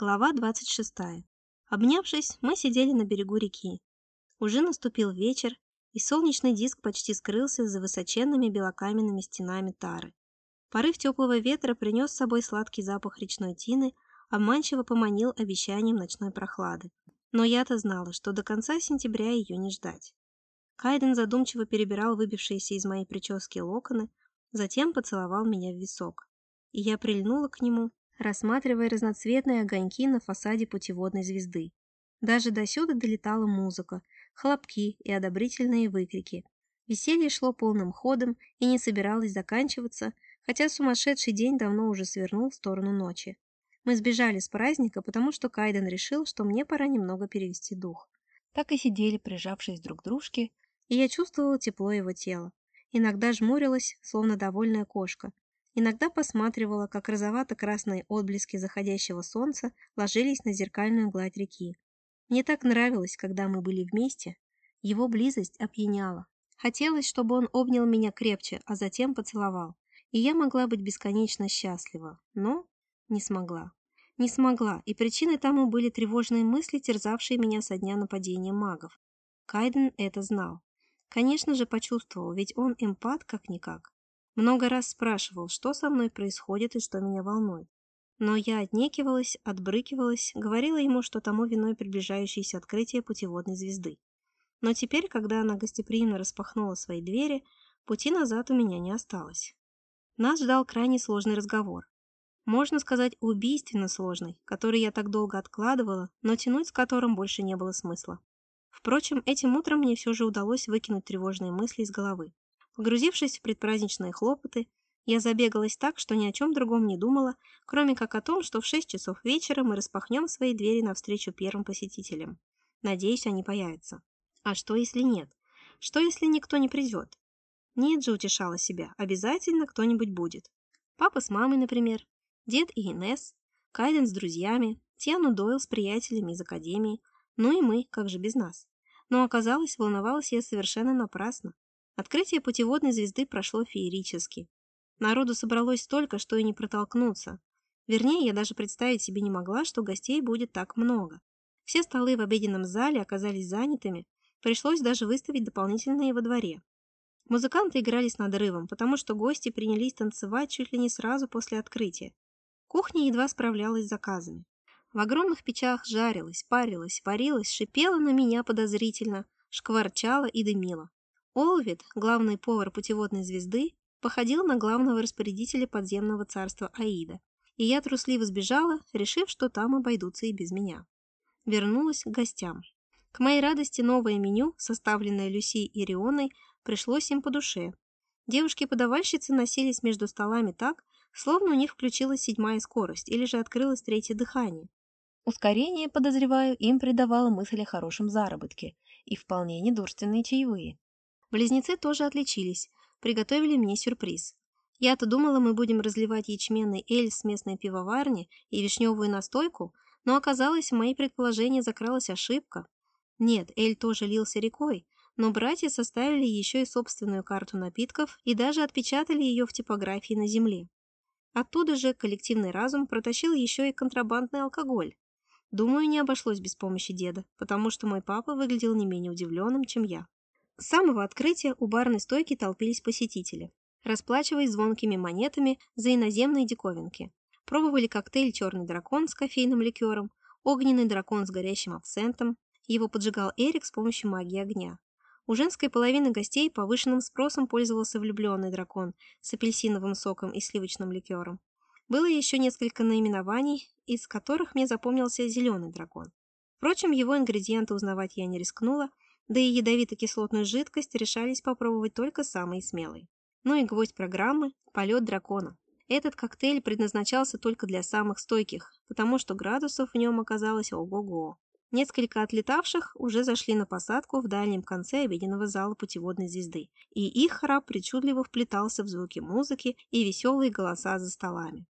Глава 26. Обнявшись, мы сидели на берегу реки. Уже наступил вечер, и солнечный диск почти скрылся за высоченными белокаменными стенами тары. Порыв теплого ветра принес с собой сладкий запах речной тины, обманчиво поманил обещанием ночной прохлады. Но я-то знала, что до конца сентября ее не ждать. Кайден задумчиво перебирал выбившиеся из моей прически локоны, затем поцеловал меня в висок. И я прильнула к нему, рассматривая разноцветные огоньки на фасаде путеводной звезды. Даже до сюда долетала музыка, хлопки и одобрительные выкрики. Веселье шло полным ходом и не собиралось заканчиваться, хотя сумасшедший день давно уже свернул в сторону ночи. Мы сбежали с праздника, потому что Кайден решил, что мне пора немного перевести дух. Так и сидели, прижавшись друг к дружке, и я чувствовала тепло его тела. Иногда жмурилась, словно довольная кошка, Иногда посматривала, как розовато-красные отблески заходящего солнца ложились на зеркальную гладь реки. Мне так нравилось, когда мы были вместе. Его близость опьяняла. Хотелось, чтобы он обнял меня крепче, а затем поцеловал. И я могла быть бесконечно счастлива. Но не смогла. Не смогла, и причиной тому были тревожные мысли, терзавшие меня со дня нападения магов. Кайден это знал. Конечно же, почувствовал, ведь он эмпат как-никак. Много раз спрашивал, что со мной происходит и что меня волнует. Но я отнекивалась, отбрыкивалась, говорила ему, что тому виной приближающееся открытие путеводной звезды. Но теперь, когда она гостеприимно распахнула свои двери, пути назад у меня не осталось. Нас ждал крайне сложный разговор. Можно сказать, убийственно сложный, который я так долго откладывала, но тянуть с которым больше не было смысла. Впрочем, этим утром мне все же удалось выкинуть тревожные мысли из головы. Погрузившись в предпраздничные хлопоты, я забегалась так, что ни о чем другом не думала, кроме как о том, что в 6 часов вечера мы распахнем свои двери навстречу первым посетителям. Надеюсь, они появятся. А что, если нет? Что, если никто не придет? Нет же, утешала себя, обязательно кто-нибудь будет. Папа с мамой, например, дед и Инесс, Кайден с друзьями, Тиану Дойл с приятелями из академии, ну и мы, как же без нас. Но оказалось, волновалась я совершенно напрасно. Открытие путеводной звезды прошло феерически. Народу собралось столько, что и не протолкнуться. Вернее, я даже представить себе не могла, что гостей будет так много. Все столы в обеденном зале оказались занятыми, пришлось даже выставить дополнительные во дворе. Музыканты играли с надрывом, потому что гости принялись танцевать чуть ли не сразу после открытия. Кухня едва справлялась с заказами. В огромных печах жарилась, парилась, варилась, шипела на меня подозрительно, шкварчала и дымила. Олвид, главный повар путеводной звезды, походил на главного распорядителя подземного царства Аида, и я трусливо сбежала, решив, что там обойдутся и без меня. Вернулась к гостям. К моей радости новое меню, составленное Люси и Рионой, пришлось им по душе. Девушки-подавальщицы носились между столами так, словно у них включилась седьмая скорость или же открылось третье дыхание. Ускорение, подозреваю, им придавало мысль о хорошем заработке и вполне недурственные чаевые. Близнецы тоже отличились, приготовили мне сюрприз. Я-то думала, мы будем разливать ячменный эль с местной пивоварни и вишневую настойку, но оказалось, в мои предположения закралась ошибка. Нет, эль тоже лился рекой, но братья составили еще и собственную карту напитков и даже отпечатали ее в типографии на земле. Оттуда же коллективный разум протащил еще и контрабандный алкоголь. Думаю, не обошлось без помощи деда, потому что мой папа выглядел не менее удивленным, чем я. С самого открытия у барной стойки толпились посетители, расплачиваясь звонкими монетами за иноземные диковинки. Пробовали коктейль «Черный дракон» с кофейным ликером, огненный дракон с горящим абсентом. Его поджигал Эрик с помощью магии огня. У женской половины гостей повышенным спросом пользовался влюбленный дракон с апельсиновым соком и сливочным ликером. Было еще несколько наименований, из которых мне запомнился зеленый дракон. Впрочем, его ингредиенты узнавать я не рискнула, да и ядовито-кислотную жидкость решались попробовать только самые смелые. Ну и гвоздь программы – полет дракона. Этот коктейль предназначался только для самых стойких, потому что градусов в нем оказалось ого-го. Несколько отлетавших уже зашли на посадку в дальнем конце обеденного зала путеводной звезды, и их храп причудливо вплетался в звуки музыки и веселые голоса за столами.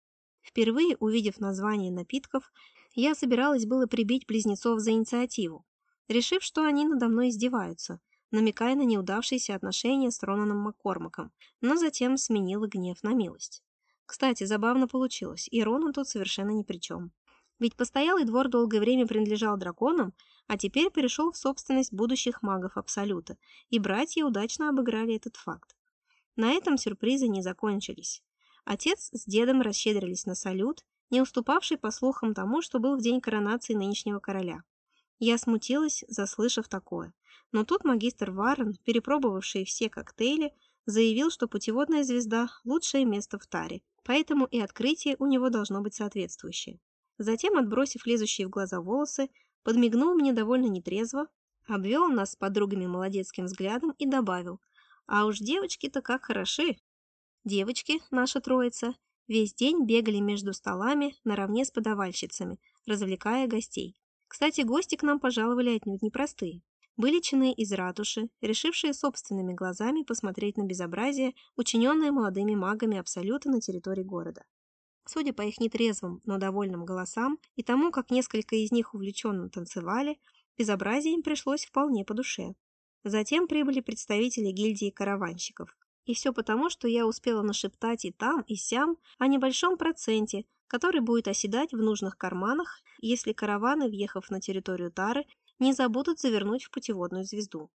Впервые увидев название напитков, я собиралась было прибить близнецов за инициативу, решив, что они надо мной издеваются, намекая на неудавшиеся отношения с Ронаном Маккормаком, но затем сменила гнев на милость. Кстати, забавно получилось, и Ронан тут совершенно ни при чем. Ведь постоялый двор долгое время принадлежал драконам, а теперь перешел в собственность будущих магов Абсолюта, и братья удачно обыграли этот факт. На этом сюрпризы не закончились. Отец с дедом расщедрились на салют, не уступавший по слухам тому, что был в день коронации нынешнего короля. Я смутилась, заслышав такое. Но тут магистр Варен, перепробовавший все коктейли, заявил, что путеводная звезда – лучшее место в Таре, поэтому и открытие у него должно быть соответствующее. Затем, отбросив лезущие в глаза волосы, подмигнул мне довольно нетрезво, обвел нас с подругами молодецким взглядом и добавил, «А уж девочки-то как хороши!» Девочки, наша троица, весь день бегали между столами наравне с подавальщицами, развлекая гостей. Кстати, гости к нам пожаловали отнюдь непростые. Были чины из ратуши, решившие собственными глазами посмотреть на безобразие, учиненное молодыми магами Абсолюта на территории города. Судя по их нетрезвым, но довольным голосам и тому, как несколько из них увлеченно танцевали, безобразие им пришлось вполне по душе. Затем прибыли представители гильдии караванщиков. И все потому, что я успела нашептать и там, и сям о небольшом проценте, который будет оседать в нужных карманах, если караваны, въехав на территорию Тары, не забудут завернуть в путеводную звезду.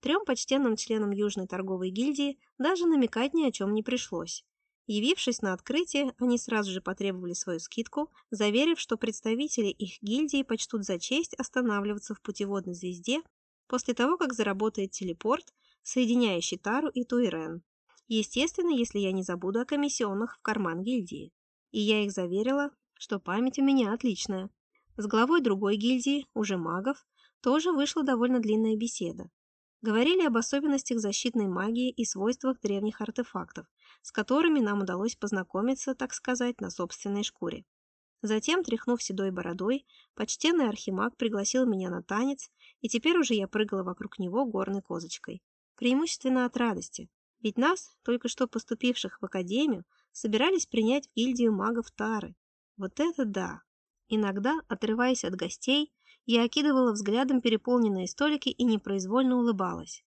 Трем почтенным членам Южной торговой гильдии даже намекать ни о чем не пришлось. Явившись на открытие, они сразу же потребовали свою скидку, заверив, что представители их гильдии почтут за честь останавливаться в путеводной звезде после того, как заработает телепорт, соединяющий Тару и Туирен. Естественно, если я не забуду о комиссионных в карман гильдии. И я их заверила, что память у меня отличная. С главой другой гильдии, уже магов, тоже вышла довольно длинная беседа. Говорили об особенностях защитной магии и свойствах древних артефактов, с которыми нам удалось познакомиться, так сказать, на собственной шкуре. Затем, тряхнув седой бородой, почтенный архимаг пригласил меня на танец, и теперь уже я прыгала вокруг него горной козочкой. Преимущественно от радости, ведь нас, только что поступивших в академию, собирались принять в гильдию магов Тары. Вот это да! Иногда, отрываясь от гостей, я окидывала взглядом переполненные столики и непроизвольно улыбалась.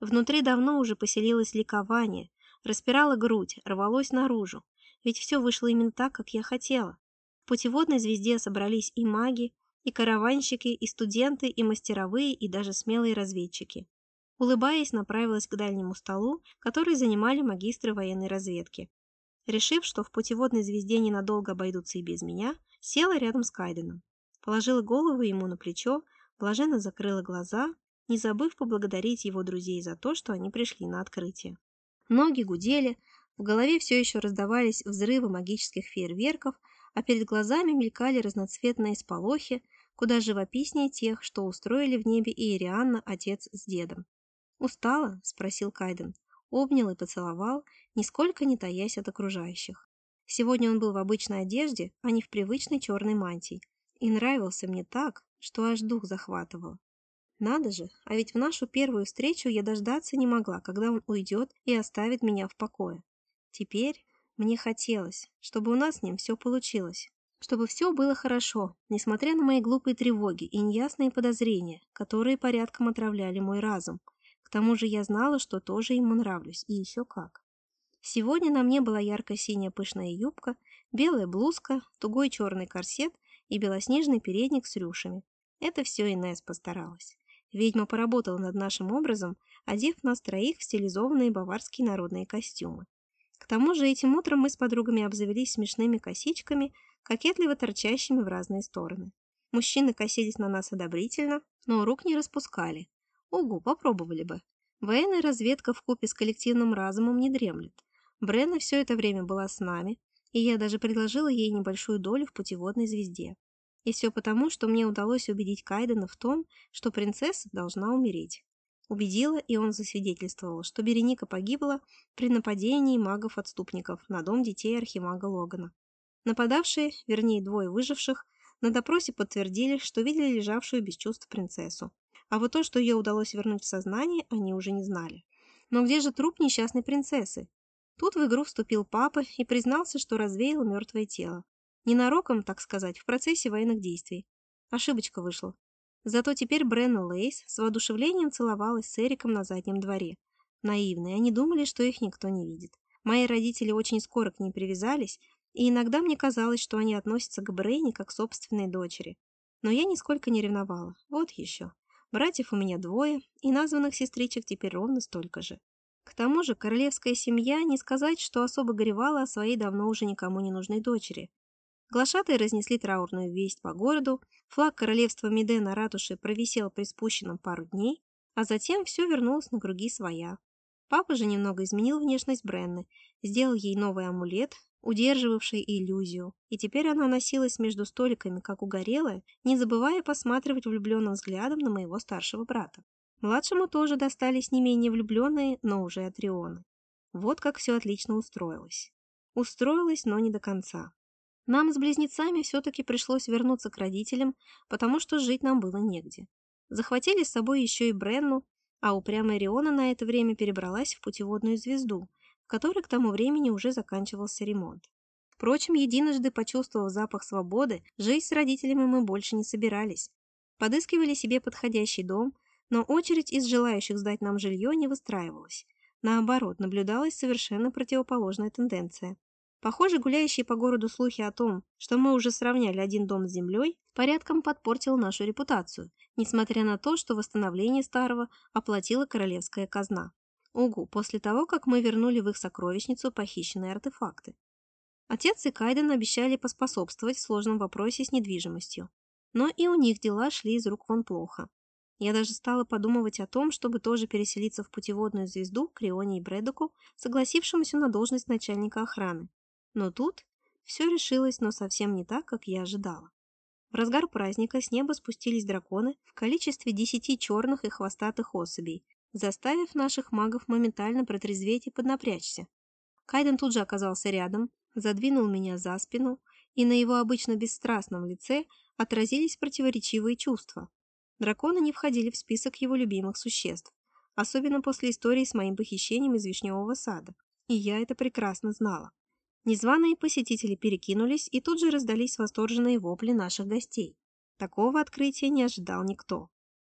Внутри давно уже поселилось ликование, распирала грудь, рвалось наружу. Ведь все вышло именно так, как я хотела. В путеводной звезде собрались и маги, и караванщики, и студенты, и мастеровые, и даже смелые разведчики. Улыбаясь, направилась к дальнему столу, который занимали магистры военной разведки. Решив, что в путеводной звезде ненадолго обойдутся и без меня, села рядом с Кайденом положила голову ему на плечо, блаженно закрыла глаза, не забыв поблагодарить его друзей за то, что они пришли на открытие. Ноги гудели, в голове все еще раздавались взрывы магических фейерверков, а перед глазами мелькали разноцветные сполохи, куда живописнее тех, что устроили в небе Иерианна отец с дедом. «Устала?» – спросил Кайден. Обнял и поцеловал, нисколько не таясь от окружающих. Сегодня он был в обычной одежде, а не в привычной черной мантии, и нравился мне так, что аж дух захватывал. Надо же, а ведь в нашу первую встречу я дождаться не могла, когда он уйдет и оставит меня в покое. Теперь мне хотелось, чтобы у нас с ним все получилось, чтобы все было хорошо, несмотря на мои глупые тревоги и неясные подозрения, которые порядком отравляли мой разум. Тому же я знала, что тоже ему нравлюсь, и еще как. Сегодня на мне была ярко-синяя пышная юбка, белая блузка, тугой черный корсет и белоснежный передник с рюшами. Это все Инесс постаралась. Ведьма поработала над нашим образом, одев нас троих в стилизованные баварские народные костюмы. К тому же этим утром мы с подругами обзавелись смешными косичками, кокетливо торчащими в разные стороны. Мужчины косились на нас одобрительно, но рук не распускали. Угу, попробовали бы. Военная разведка в купе с коллективным разумом не дремлет. Бренна все это время была с нами, и я даже предложила ей небольшую долю в путеводной звезде. И все потому, что мне удалось убедить Кайдена в том, что принцесса должна умереть. Убедила, и он засвидетельствовал, что Береника погибла при нападении магов-отступников на дом детей архимага Логана. Нападавшие, вернее двое выживших, на допросе подтвердили, что видели лежавшую без чувств принцессу. А вот то, что ее удалось вернуть в сознание, они уже не знали. Но где же труп несчастной принцессы? Тут в игру вступил папа и признался, что развеял мертвое тело. Ненароком, так сказать, в процессе военных действий. Ошибочка вышла. Зато теперь Бренна Лейс с воодушевлением целовалась с Эриком на заднем дворе. Наивные, они думали, что их никто не видит. Мои родители очень скоро к ней привязались, и иногда мне казалось, что они относятся к Брейне как к собственной дочери. Но я нисколько не ревновала. Вот еще. Братьев у меня двое, и названных сестричек теперь ровно столько же. К тому же королевская семья не сказать, что особо горевала о своей давно уже никому не нужной дочери. Глашатые разнесли траурную весть по городу, флаг королевства Меде на ратуше провисел при спущенном пару дней, а затем все вернулось на круги своя. Папа же немного изменил внешность Бренны, сделал ей новый амулет, удерживавший иллюзию, и теперь она носилась между столиками, как угорелая, не забывая посматривать влюбленным взглядом на моего старшего брата. Младшему тоже достались не менее влюбленные, но уже атрионы. Вот как все отлично устроилось. Устроилось, но не до конца. Нам с близнецами все-таки пришлось вернуться к родителям, потому что жить нам было негде. Захватили с собой еще и Бренну, а упрямая Риона на это время перебралась в путеводную звезду, в которой к тому времени уже заканчивался ремонт. Впрочем, единожды почувствовав запах свободы, жить с родителями мы больше не собирались. Подыскивали себе подходящий дом, но очередь из желающих сдать нам жилье не выстраивалась. Наоборот, наблюдалась совершенно противоположная тенденция. Похоже, гуляющие по городу слухи о том, что мы уже сравняли один дом с землей, порядком подпортил нашу репутацию, несмотря на то, что восстановление старого оплатила королевская казна. Угу, после того, как мы вернули в их сокровищницу похищенные артефакты. Отец и Кайден обещали поспособствовать в сложном вопросе с недвижимостью. Но и у них дела шли из рук вон плохо. Я даже стала подумывать о том, чтобы тоже переселиться в путеводную звезду к Рионе и Брэдоку, согласившемуся на должность начальника охраны. Но тут все решилось, но совсем не так, как я ожидала. В разгар праздника с неба спустились драконы в количестве десяти черных и хвостатых особей, заставив наших магов моментально протрезветь и поднапрячься. Кайден тут же оказался рядом, задвинул меня за спину, и на его обычно бесстрастном лице отразились противоречивые чувства. Драконы не входили в список его любимых существ, особенно после истории с моим похищением из Вишневого сада. И я это прекрасно знала. Незваные посетители перекинулись, и тут же раздались восторженные вопли наших гостей. Такого открытия не ожидал никто.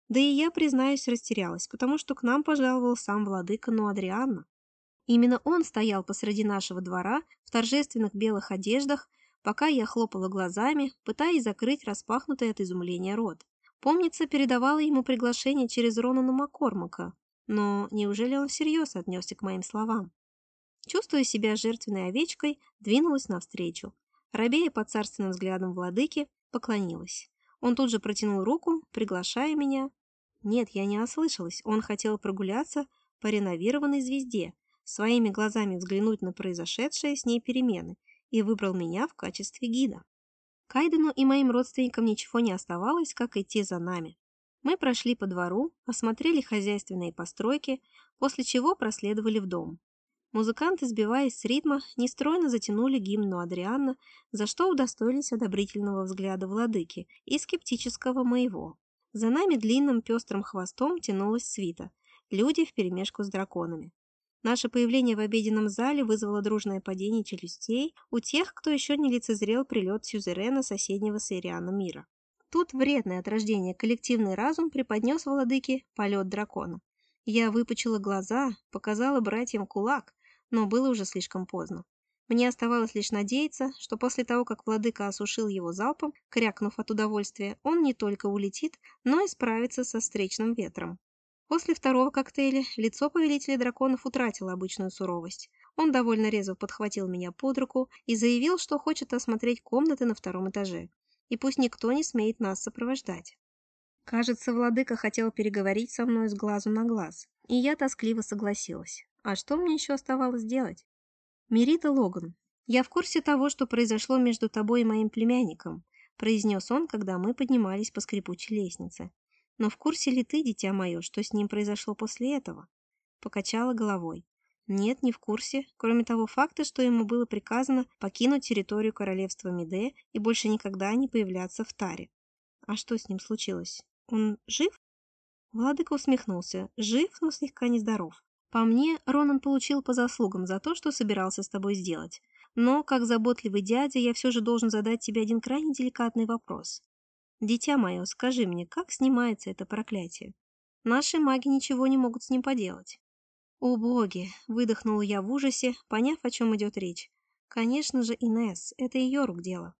Да и я, признаюсь, растерялась, потому что к нам пожаловал сам владыка Нуадрианна. Именно он стоял посреди нашего двора в торжественных белых одеждах, пока я хлопала глазами, пытаясь закрыть распахнутый от изумления рот. Помнится, передавала ему приглашение через Ронана Маккормака, но неужели он всерьез отнесся к моим словам? Чувствуя себя жертвенной овечкой, двинулась навстречу. Рабея под царственным взглядом владыки, поклонилась. Он тут же протянул руку, приглашая меня. Нет, я не ослышалась, он хотел прогуляться по реновированной звезде, своими глазами взглянуть на произошедшие с ней перемены и выбрал меня в качестве гида. Кайдену и моим родственникам ничего не оставалось, как идти за нами. Мы прошли по двору, осмотрели хозяйственные постройки, после чего проследовали в дом. Музыканты, сбиваясь с ритма, нестройно затянули гимну Адриана, за что удостоились одобрительного взгляда владыки и скептического моего. За нами длинным пестрым хвостом тянулась свита, люди вперемешку с драконами. Наше появление в обеденном зале вызвало дружное падение челюстей у тех, кто еще не лицезрел прилет сюзерена соседнего Сириана мира. Тут вредный от рождения коллективный разум преподнес владыке полет дракона. Я выпучила глаза, показала братьям кулак, но было уже слишком поздно. Мне оставалось лишь надеяться, что после того, как владыка осушил его залпом, крякнув от удовольствия, он не только улетит, но и справится со встречным ветром. После второго коктейля лицо повелителя драконов утратило обычную суровость. Он довольно резво подхватил меня под руку и заявил, что хочет осмотреть комнаты на втором этаже. И пусть никто не смеет нас сопровождать. Кажется, владыка хотел переговорить со мной с глазу на глаз, и я тоскливо согласилась. А что мне еще оставалось делать? Мерита Логан, я в курсе того, что произошло между тобой и моим племянником, произнес он, когда мы поднимались по скрипучей лестнице. Но в курсе ли ты, дитя мое, что с ним произошло после этого? Покачала головой. Нет, не в курсе, кроме того факта, что ему было приказано покинуть территорию королевства Меде и больше никогда не появляться в Таре. А что с ним случилось? Он жив? Владыка усмехнулся. Жив, но слегка нездоров. По мне, Ронан получил по заслугам за то, что собирался с тобой сделать. Но, как заботливый дядя, я все же должен задать тебе один крайне деликатный вопрос. Дитя мое, скажи мне, как снимается это проклятие? Наши маги ничего не могут с ним поделать. О боги! Выдохнула я в ужасе, поняв, о чем идет речь. Конечно же, Инесс, это ее рук дело.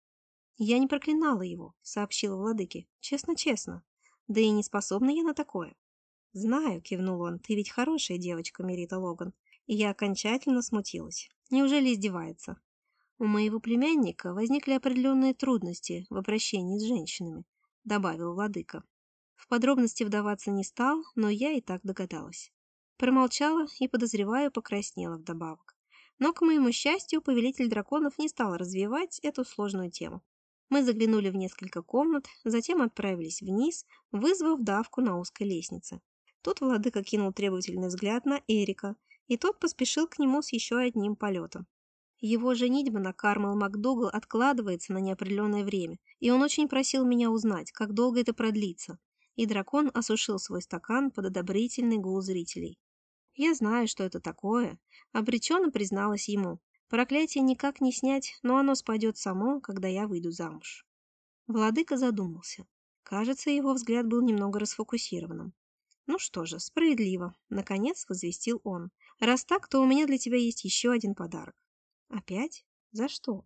Я не проклинала его, сообщила владыке. Честно-честно. Да и не способна я на такое. Знаю, кивнул он, ты ведь хорошая девочка, Мерита Логан. И я окончательно смутилась. Неужели издевается? У моего племянника возникли определенные трудности в обращении с женщинами, добавил владыка. В подробности вдаваться не стал, но я и так догадалась. Промолчала и, подозреваю, покраснела вдобавок. Но, к моему счастью, повелитель драконов не стал развивать эту сложную тему. Мы заглянули в несколько комнат, затем отправились вниз, вызвав давку на узкой лестнице. Тут владыка кинул требовательный взгляд на Эрика, и тот поспешил к нему с еще одним полетом. Его женитьба на Кармел МакДугал откладывается на неопределенное время, и он очень просил меня узнать, как долго это продлится. И дракон осушил свой стакан под одобрительный гул зрителей. Я знаю, что это такое, обреченно призналась ему. Проклятие никак не снять, но оно спадет само, когда я выйду замуж. Владыка задумался. Кажется, его взгляд был немного расфокусированным. Ну что же, справедливо, наконец возвестил он. Раз так, то у меня для тебя есть еще один подарок. Опять? За что?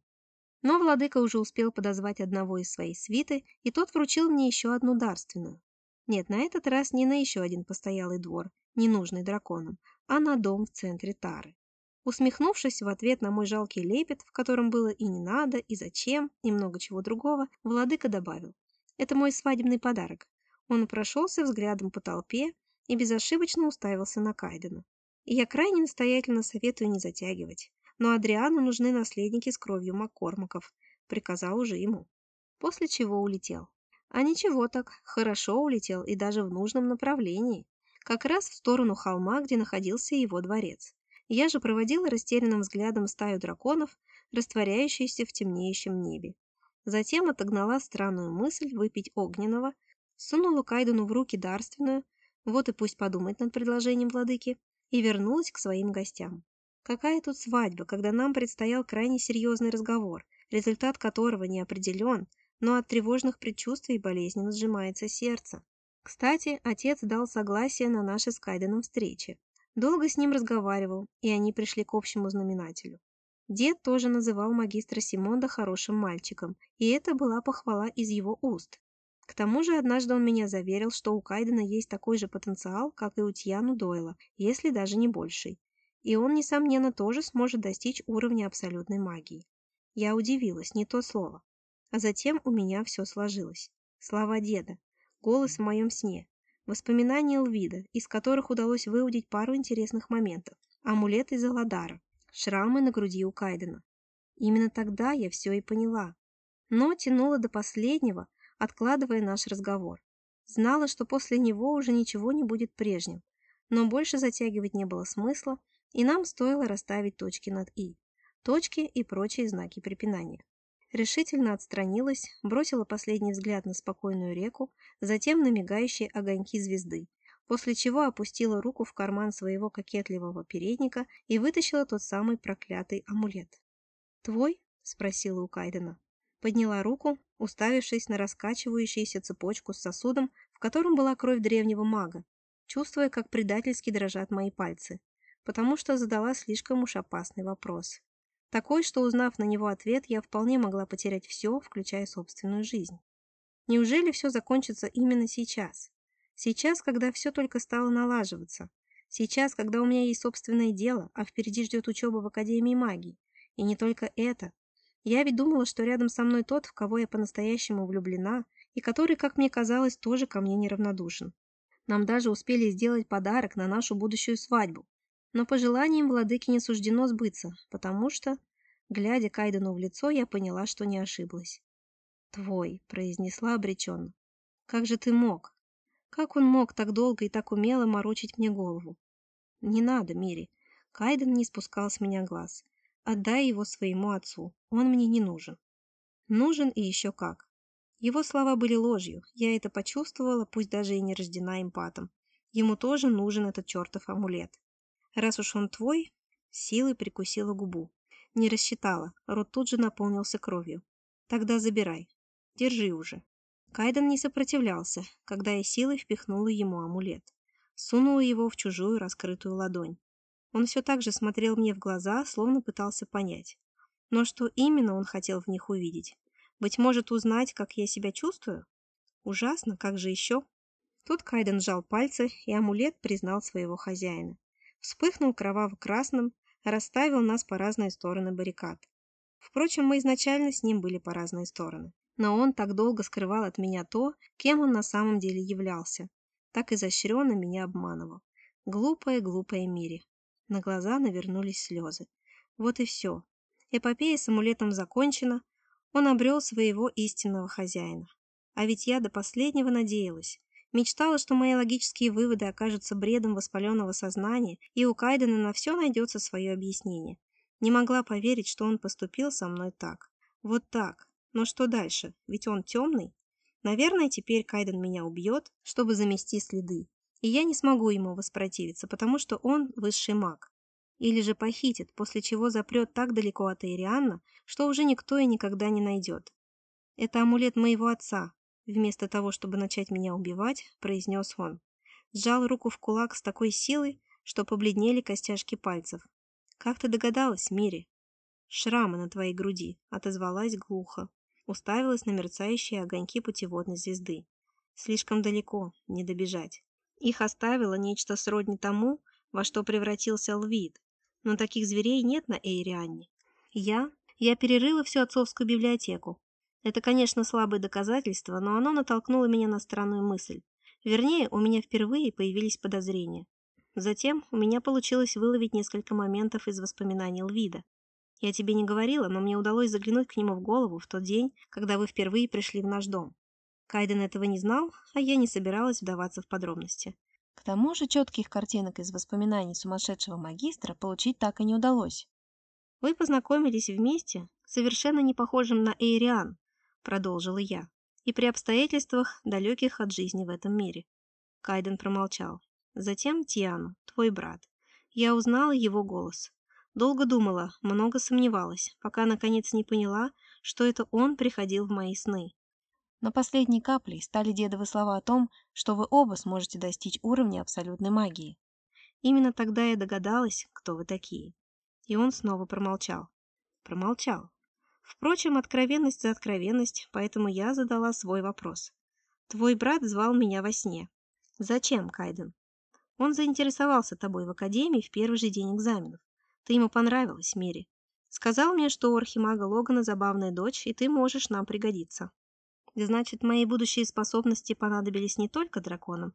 Но владыка уже успел подозвать одного из своей свиты, и тот вручил мне еще одну дарственную. Нет, на этот раз не на еще один постоялый двор, ненужный драконам, а на дом в центре Тары. Усмехнувшись в ответ на мой жалкий лепет, в котором было и не надо, и зачем, и много чего другого, владыка добавил. Это мой свадебный подарок. Он прошелся взглядом по толпе и безошибочно уставился на Кайдена. Я крайне настоятельно советую не затягивать. Но Адриану нужны наследники с кровью Маккормаков, приказал уже ему. После чего улетел. А ничего так, хорошо улетел и даже в нужном направлении как раз в сторону холма, где находился его дворец. Я же проводила растерянным взглядом стаю драконов, растворяющуюся в темнеющем небе. Затем отогнала странную мысль выпить огненного, сунула Кайдену в руки дарственную, вот и пусть подумает над предложением владыки, и вернулась к своим гостям. Какая тут свадьба, когда нам предстоял крайне серьезный разговор, результат которого не определен, но от тревожных предчувствий болезненно сжимается сердце. Кстати, отец дал согласие на наши с Кайденом встречи. Долго с ним разговаривал, и они пришли к общему знаменателю. Дед тоже называл магистра Симонда хорошим мальчиком, и это была похвала из его уст. Тому же однажды он меня заверил, что у Кайдена есть такой же потенциал, как и у Тьяну Дойла, если даже не больший. И он, несомненно, тоже сможет достичь уровня абсолютной магии. Я удивилась, не то слово. А затем у меня все сложилось. Слова деда, голос в моем сне, воспоминания Лвида, из которых удалось выудить пару интересных моментов, амулет из Аладара, шрамы на груди у Кайдена. Именно тогда я все и поняла. Но тянула до последнего, откладывая наш разговор. Знала, что после него уже ничего не будет прежним, но больше затягивать не было смысла, и нам стоило расставить точки над «и». Точки и прочие знаки препинания решительно отстранилась, бросила последний взгляд на спокойную реку, затем на мигающие огоньки звезды, после чего опустила руку в карман своего кокетливого передника и вытащила тот самый проклятый амулет. «Твой?» — спросила у Кайдена. Подняла руку, уставившись на раскачивающуюся цепочку с сосудом, в котором была кровь древнего мага, чувствуя, как предательски дрожат мои пальцы, потому что задала слишком уж опасный вопрос. Такой, что, узнав на него ответ, я вполне могла потерять все, включая собственную жизнь. Неужели все закончится именно сейчас? Сейчас, когда все только стало налаживаться. Сейчас, когда у меня есть собственное дело, а впереди ждет учеба в Академии магии. И не только это. Я ведь думала, что рядом со мной тот, в кого я по-настоящему влюблена, и который, как мне казалось, тоже ко мне неравнодушен. Нам даже успели сделать подарок на нашу будущую свадьбу. Но пожеланиям владыки не суждено сбыться, потому что, глядя Кайдену в лицо, я поняла, что не ошиблась. «Твой», — произнесла обреченно. «Как же ты мог? Как он мог так долго и так умело морочить мне голову?» «Не надо, Мири». Кайден не спускал с меня глаз. «Отдай его своему отцу. Он мне не нужен». «Нужен и еще как». Его слова были ложью. Я это почувствовала, пусть даже и не рождена эмпатом. Ему тоже нужен этот чертов амулет. Раз уж он твой, силой прикусила губу. Не рассчитала, рот тут же наполнился кровью. Тогда забирай. Держи уже. Кайден не сопротивлялся, когда я силой впихнула ему амулет. Сунула его в чужую раскрытую ладонь. Он все так же смотрел мне в глаза, словно пытался понять. Но что именно он хотел в них увидеть? Быть может, узнать, как я себя чувствую? Ужасно, как же еще? Тут Кайден сжал пальцы, и амулет признал своего хозяина. Вспыхнул кроваво-красным, расставил нас по разные стороны баррикад. Впрочем, мы изначально с ним были по разные стороны. Но он так долго скрывал от меня то, кем он на самом деле являлся. Так изощренно меня обманывал. Глупая, глупая Мири. На глаза навернулись слезы. Вот и все. Эпопея с амулетом закончена. Он обрел своего истинного хозяина. А ведь я до последнего надеялась. Мечтала, что мои логические выводы окажутся бредом воспаленного сознания, и у Кайдена на все найдется свое объяснение. Не могла поверить, что он поступил со мной так. Вот так. Но что дальше? Ведь он темный. Наверное, теперь Кайден меня убьет, чтобы замести следы. И я не смогу ему воспротивиться, потому что он высший маг. Или же похитит, после чего запрет так далеко от Ирианна, что уже никто и никогда не найдет. Это амулет моего отца, Вместо того, чтобы начать меня убивать, произнес он. Сжал руку в кулак с такой силой, что побледнели костяшки пальцев. «Как ты догадалась, Мири?» «Шрамы на твоей груди», — отозвалась глухо. Уставилась на мерцающие огоньки путеводной звезды. Слишком далеко, не добежать. Их оставило нечто сродни тому, во что превратился Лвид. Но таких зверей нет на Эйрианне. Я? Я перерыла всю отцовскую библиотеку, это, конечно, слабое доказательство, но оно натолкнуло меня на странную мысль. Вернее, у меня впервые появились подозрения. Затем у меня получилось выловить несколько моментов из воспоминаний Лвида. Я тебе не говорила, но мне удалось заглянуть к нему в голову в тот день, когда вы впервые пришли в наш дом. Кайден этого не знал, а я не собиралась вдаваться в подробности. К тому же четких картинок из воспоминаний сумасшедшего магистра получить так и не удалось. Вы познакомились вместе, совершенно не похожим на Эйриан, продолжила я, и при обстоятельствах, далеких от жизни в этом мире. Кайден промолчал. Затем Тиану, твой брат. Я узнала его голос. Долго думала, много сомневалась, пока наконец не поняла, что это он приходил в мои сны. Но последней каплей стали дедовы слова о том, что вы оба сможете достичь уровня абсолютной магии. Именно тогда я догадалась, кто вы такие. И он снова промолчал. Промолчал. Впрочем, откровенность за откровенность, поэтому я задала свой вопрос. Твой брат звал меня во сне. Зачем, Кайден? Он заинтересовался тобой в академии в первый же день экзаменов. Ты ему понравилась, Мири. Сказал мне, что у архимага Логана забавная дочь, и ты можешь нам пригодиться. Значит, мои будущие способности понадобились не только драконам,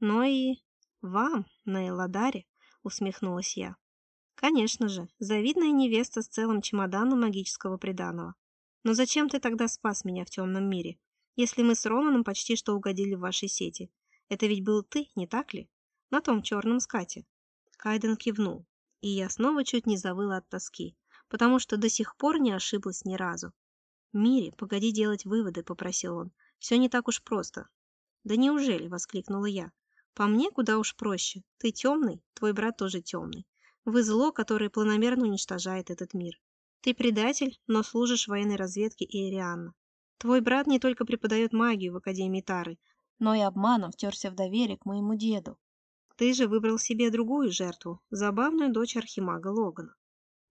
но и вам, на Эладаре, усмехнулась я. Конечно же, завидная невеста с целым чемоданом магического приданого. Но зачем ты тогда спас меня в темном мире, если мы с Романом почти что угодили в вашей сети? Это ведь был ты, не так ли? На том черном скате. Кайден кивнул, и я снова чуть не завыла от тоски, потому что до сих пор не ошиблась ни разу. «Мири, погоди делать выводы», — попросил он. «Все не так уж просто». «Да неужели?» — воскликнула я. «По мне куда уж проще. Ты темный, твой брат тоже темный. Вы зло, которое планомерно уничтожает этот мир. Ты предатель, но служишь военной разведке Иерианна. Твой брат не только преподает магию в Академии Тары, но и обманом втерся в доверие к моему деду. Ты же выбрал себе другую жертву, забавную дочь архимага Логана.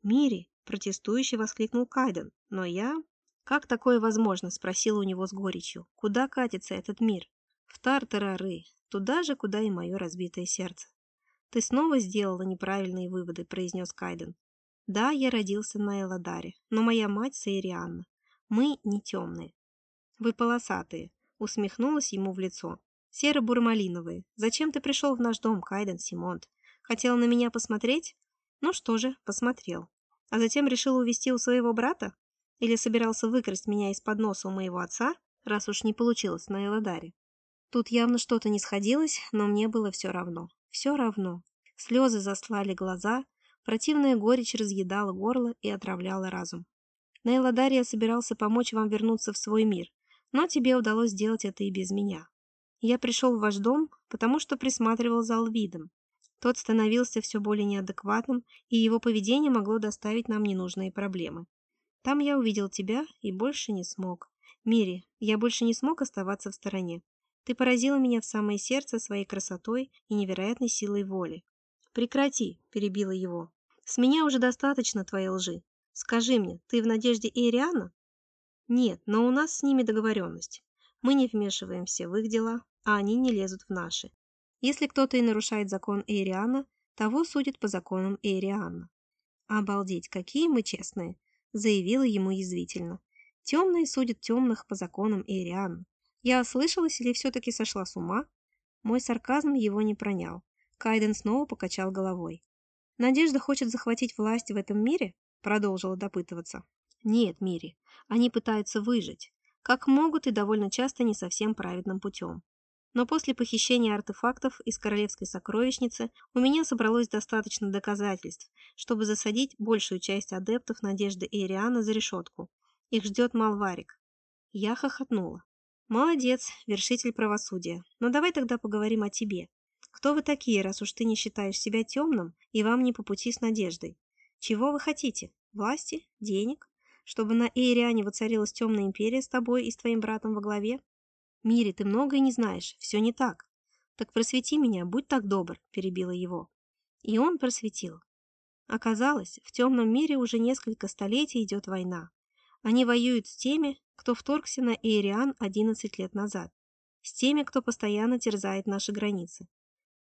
«Мири!» – протестующий воскликнул Кайден. «Но я...» «Как такое возможно?» – спросил у него с горечью. «Куда катится этот мир?» «В Тартарары, туда же, куда и мое разбитое сердце». «Ты снова сделала неправильные выводы», — произнес Кайден. «Да, я родился на Эладаре, но моя мать Саирианна. Мы не темные». «Вы полосатые», — усмехнулась ему в лицо. «Серо-бурмалиновые. Зачем ты пришел в наш дом, Кайден Симонт? Хотел на меня посмотреть?» «Ну что же, посмотрел. А затем решил увести у своего брата? Или собирался выкрасть меня из-под носа у моего отца, раз уж не получилось на Эладаре?» Тут явно что-то не сходилось, но мне было все равно. Все равно. Слезы заслали глаза, противная горечь разъедала горло и отравляла разум. Нейладария собирался помочь вам вернуться в свой мир, но тебе удалось сделать это и без меня. Я пришел в ваш дом, потому что присматривал за Алвидом. Тот становился все более неадекватным, и его поведение могло доставить нам ненужные проблемы. Там я увидел тебя и больше не смог. Мири, я больше не смог оставаться в стороне. Ты поразила меня в самое сердце своей красотой и невероятной силой воли. Прекрати, перебила его. С меня уже достаточно твоей лжи. Скажи мне, ты в надежде Ириана? Нет, но у нас с ними договоренность. Мы не вмешиваемся в их дела, а они не лезут в наши. Если кто-то и нарушает закон Эйриана, того судят по законам Эйриана. «Обалдеть, какие мы честные!» – заявила ему язвительно. «Темные судят темных по законам Эйриана. Я ослышалась или все-таки сошла с ума?» Мой сарказм его не пронял. Кайден снова покачал головой. «Надежда хочет захватить власть в этом мире?» – продолжила допытываться. «Нет, Мири, они пытаются выжить. Как могут и довольно часто не совсем праведным путем. Но после похищения артефактов из королевской сокровищницы у меня собралось достаточно доказательств, чтобы засадить большую часть адептов Надежды и Ириана за решетку. Их ждет Малварик. Я хохотнула. Молодец, вершитель правосудия. Но давай тогда поговорим о тебе. Кто вы такие, раз уж ты не считаешь себя темным и вам не по пути с Надеждой? Чего вы хотите? Власти? Денег? Чтобы на Эйриане воцарилась темная империя с тобой и с твоим братом во главе? Мири, ты многое не знаешь, все не так. Так просвети меня, будь так добр, перебила его. И он просветил. Оказалось, в темном мире уже несколько столетий идет война. Они воюют с теми, кто вторгся на Эйриан 11 лет назад, с теми, кто постоянно терзает наши границы.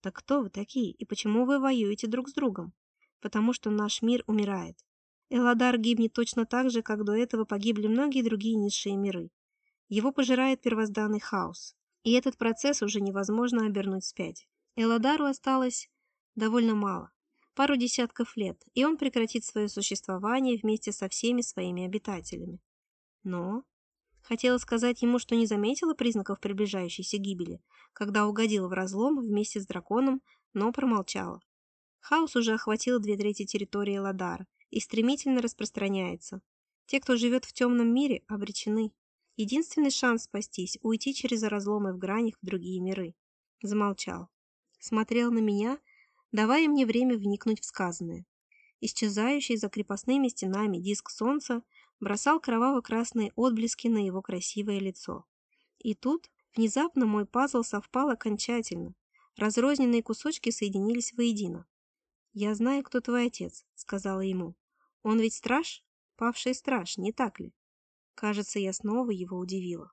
Так кто вы такие и почему вы воюете друг с другом? Потому что наш мир умирает. Эладар гибнет точно так же, как до этого погибли многие другие низшие миры. Его пожирает первозданный хаос. И этот процесс уже невозможно обернуть вспять. Эладару осталось довольно мало. Пару десятков лет, и он прекратит свое существование вместе со всеми своими обитателями. Но... Хотела сказать ему, что не заметила признаков приближающейся гибели, когда угодила в разлом вместе с драконом, но промолчала. Хаос уже охватил две трети территории Ладара и стремительно распространяется. Те, кто живет в темном мире, обречены. Единственный шанс спастись – уйти через разломы в гранях в другие миры. Замолчал. Смотрел на меня, давая мне время вникнуть в сказанное. Исчезающий за крепостными стенами диск солнца бросал кроваво-красные отблески на его красивое лицо. И тут внезапно мой пазл совпал окончательно. Разрозненные кусочки соединились воедино. «Я знаю, кто твой отец», — сказала ему. «Он ведь страж? Павший страж, не так ли?» Кажется, я снова его удивила.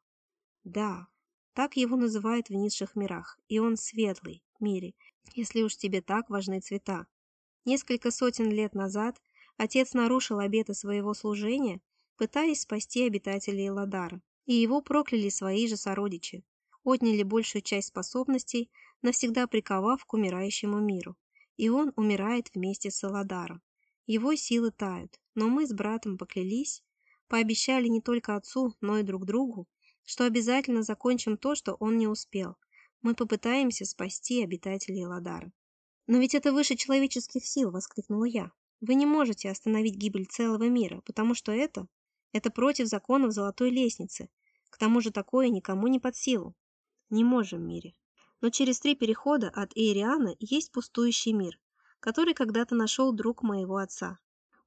Да, так его называют в низших мирах, и он светлый, мире, если уж тебе так важны цвета. Несколько сотен лет назад отец нарушил обеты своего служения, пытаясь спасти обитателей Ладара, и его прокляли свои же сородичи, отняли большую часть способностей, навсегда приковав к умирающему миру. И он умирает вместе с Эладаром. Его силы тают, но мы с братом поклялись, Пообещали не только отцу, но и друг другу, что обязательно закончим то, что он не успел. Мы попытаемся спасти обитателей Ладара. «Но ведь это выше человеческих сил!» – воскликнула я. «Вы не можете остановить гибель целого мира, потому что это... это против законов Золотой Лестницы. К тому же такое никому не под силу. Не можем, мире. Но через три перехода от Эйриана есть пустующий мир, который когда-то нашел друг моего отца.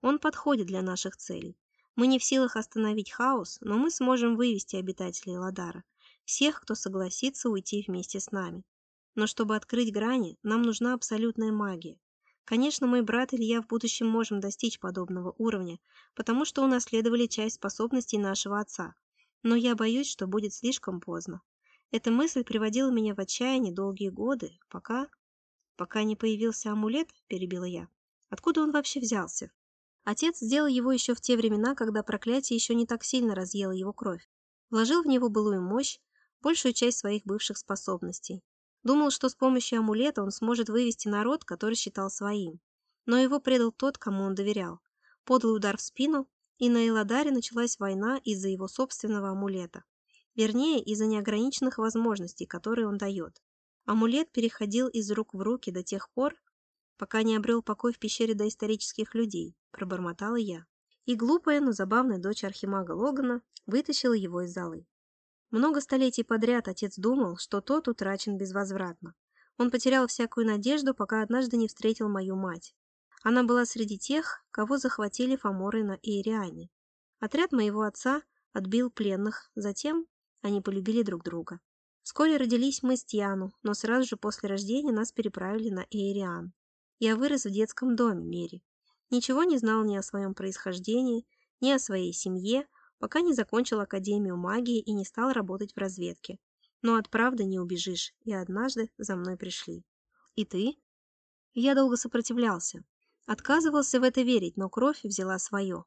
Он подходит для наших целей. Мы не в силах остановить хаос, но мы сможем вывести обитателей Ладара, всех, кто согласится уйти вместе с нами. Но чтобы открыть грани, нам нужна абсолютная магия. Конечно, мой брат Илья в будущем можем достичь подобного уровня, потому что унаследовали часть способностей нашего отца. Но я боюсь, что будет слишком поздно. Эта мысль приводила меня в отчаяние долгие годы, пока... Пока не появился амулет, перебила я. Откуда он вообще взялся? Отец сделал его еще в те времена, когда проклятие еще не так сильно разъело его кровь. Вложил в него былую мощь, большую часть своих бывших способностей. Думал, что с помощью амулета он сможет вывести народ, который считал своим. Но его предал тот, кому он доверял. Подлый удар в спину, и на Эладаре началась война из-за его собственного амулета. Вернее, из-за неограниченных возможностей, которые он дает. Амулет переходил из рук в руки до тех пор, пока не обрел покой в пещере доисторических людей, пробормотала я. И глупая, но забавная дочь архимага Логана вытащила его из залы. Много столетий подряд отец думал, что тот утрачен безвозвратно. Он потерял всякую надежду, пока однажды не встретил мою мать. Она была среди тех, кого захватили фаморы на Иериане. Отряд моего отца отбил пленных, затем они полюбили друг друга. Вскоре родились мы с Тьяну, но сразу же после рождения нас переправили на Эйриан. Я вырос в детском доме, Мери. Ничего не знал ни о своем происхождении, ни о своей семье, пока не закончил Академию магии и не стал работать в разведке. Но от правды не убежишь, и однажды за мной пришли. И ты? Я долго сопротивлялся. Отказывался в это верить, но кровь взяла свое.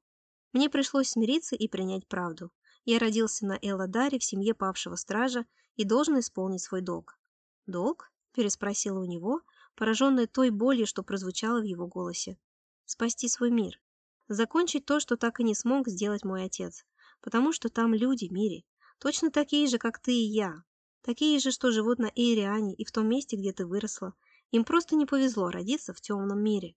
Мне пришлось смириться и принять правду. Я родился на Элладаре в семье павшего стража и должен исполнить свой долг. «Долг?» – переспросила у него, пораженная той болью, что прозвучало в его голосе. «Спасти свой мир. Закончить то, что так и не смог сделать мой отец. Потому что там люди мире. Точно такие же, как ты и я. Такие же, что живут на Эйриане и в том месте, где ты выросла. Им просто не повезло родиться в темном мире.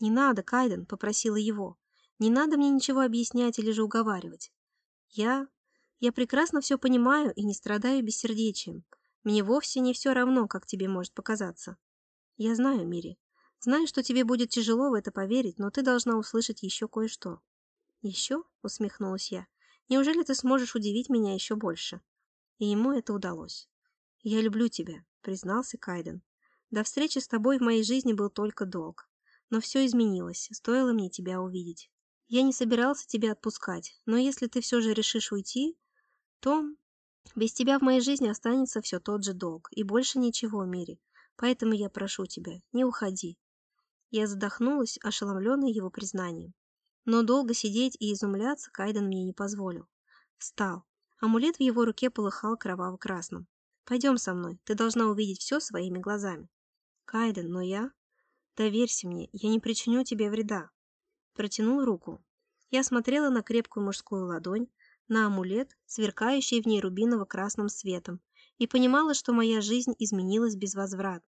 «Не надо, Кайден», — попросила его. «Не надо мне ничего объяснять или же уговаривать. Я... я прекрасно все понимаю и не страдаю бессердечием. Мне вовсе не все равно, как тебе может показаться. Я знаю, Мири. Знаю, что тебе будет тяжело в это поверить, но ты должна услышать еще кое-что». «Еще?» — усмехнулась я. «Неужели ты сможешь удивить меня еще больше?» И ему это удалось. «Я люблю тебя», — признался Кайден. «До встречи с тобой в моей жизни был только долг. Но все изменилось, стоило мне тебя увидеть. Я не собирался тебя отпускать, но если ты все же решишь уйти, то без тебя в моей жизни останется все тот же долг, и больше ничего в мире. Поэтому я прошу тебя, не уходи». Я задохнулась, ошеломленная его признанием. Но долго сидеть и изумляться Кайден мне не позволил. Встал, Амулет в его руке полыхал кроваво-красным. «Пойдем со мной, ты должна увидеть все своими глазами». «Кайден, но я...» «Доверься мне, я не причиню тебе вреда». Протянул руку. Я смотрела на крепкую мужскую ладонь, на амулет, сверкающий в ней рубиново-красным светом, и понимала, что моя жизнь изменилась без возврата.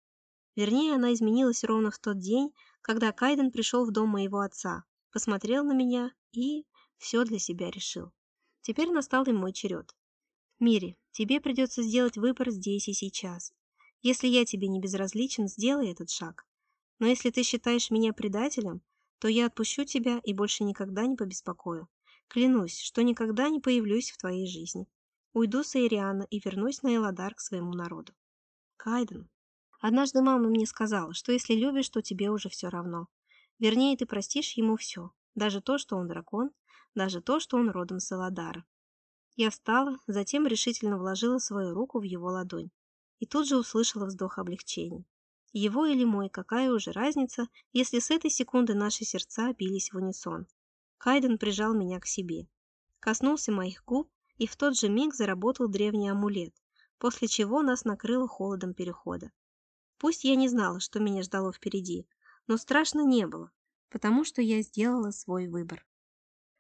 Вернее, она изменилась ровно в тот день, когда Кайден пришел в дом моего отца, посмотрел на меня и все для себя решил. Теперь настал и мой черед. Мири, тебе придется сделать выбор здесь и сейчас. Если я тебе не безразличен, сделай этот шаг. Но если ты считаешь меня предателем, то я отпущу тебя и больше никогда не побеспокою. Клянусь, что никогда не появлюсь в твоей жизни. Уйду с Эйриана и вернусь на Эладар к своему народу. Кайден. Однажды мама мне сказала, что если любишь, то тебе уже все равно. Вернее, ты простишь ему все, даже то, что он дракон, даже то, что он родом с Эладара. Я встала, затем решительно вложила свою руку в его ладонь и тут же услышала вздох облегчения. Его или мой, какая уже разница, если с этой секунды наши сердца бились в унисон. Кайден прижал меня к себе. Коснулся моих губ, и в тот же миг заработал древний амулет, после чего нас накрыло холодом перехода. Пусть я не знала, что меня ждало впереди, но страшно не было, потому что я сделала свой выбор.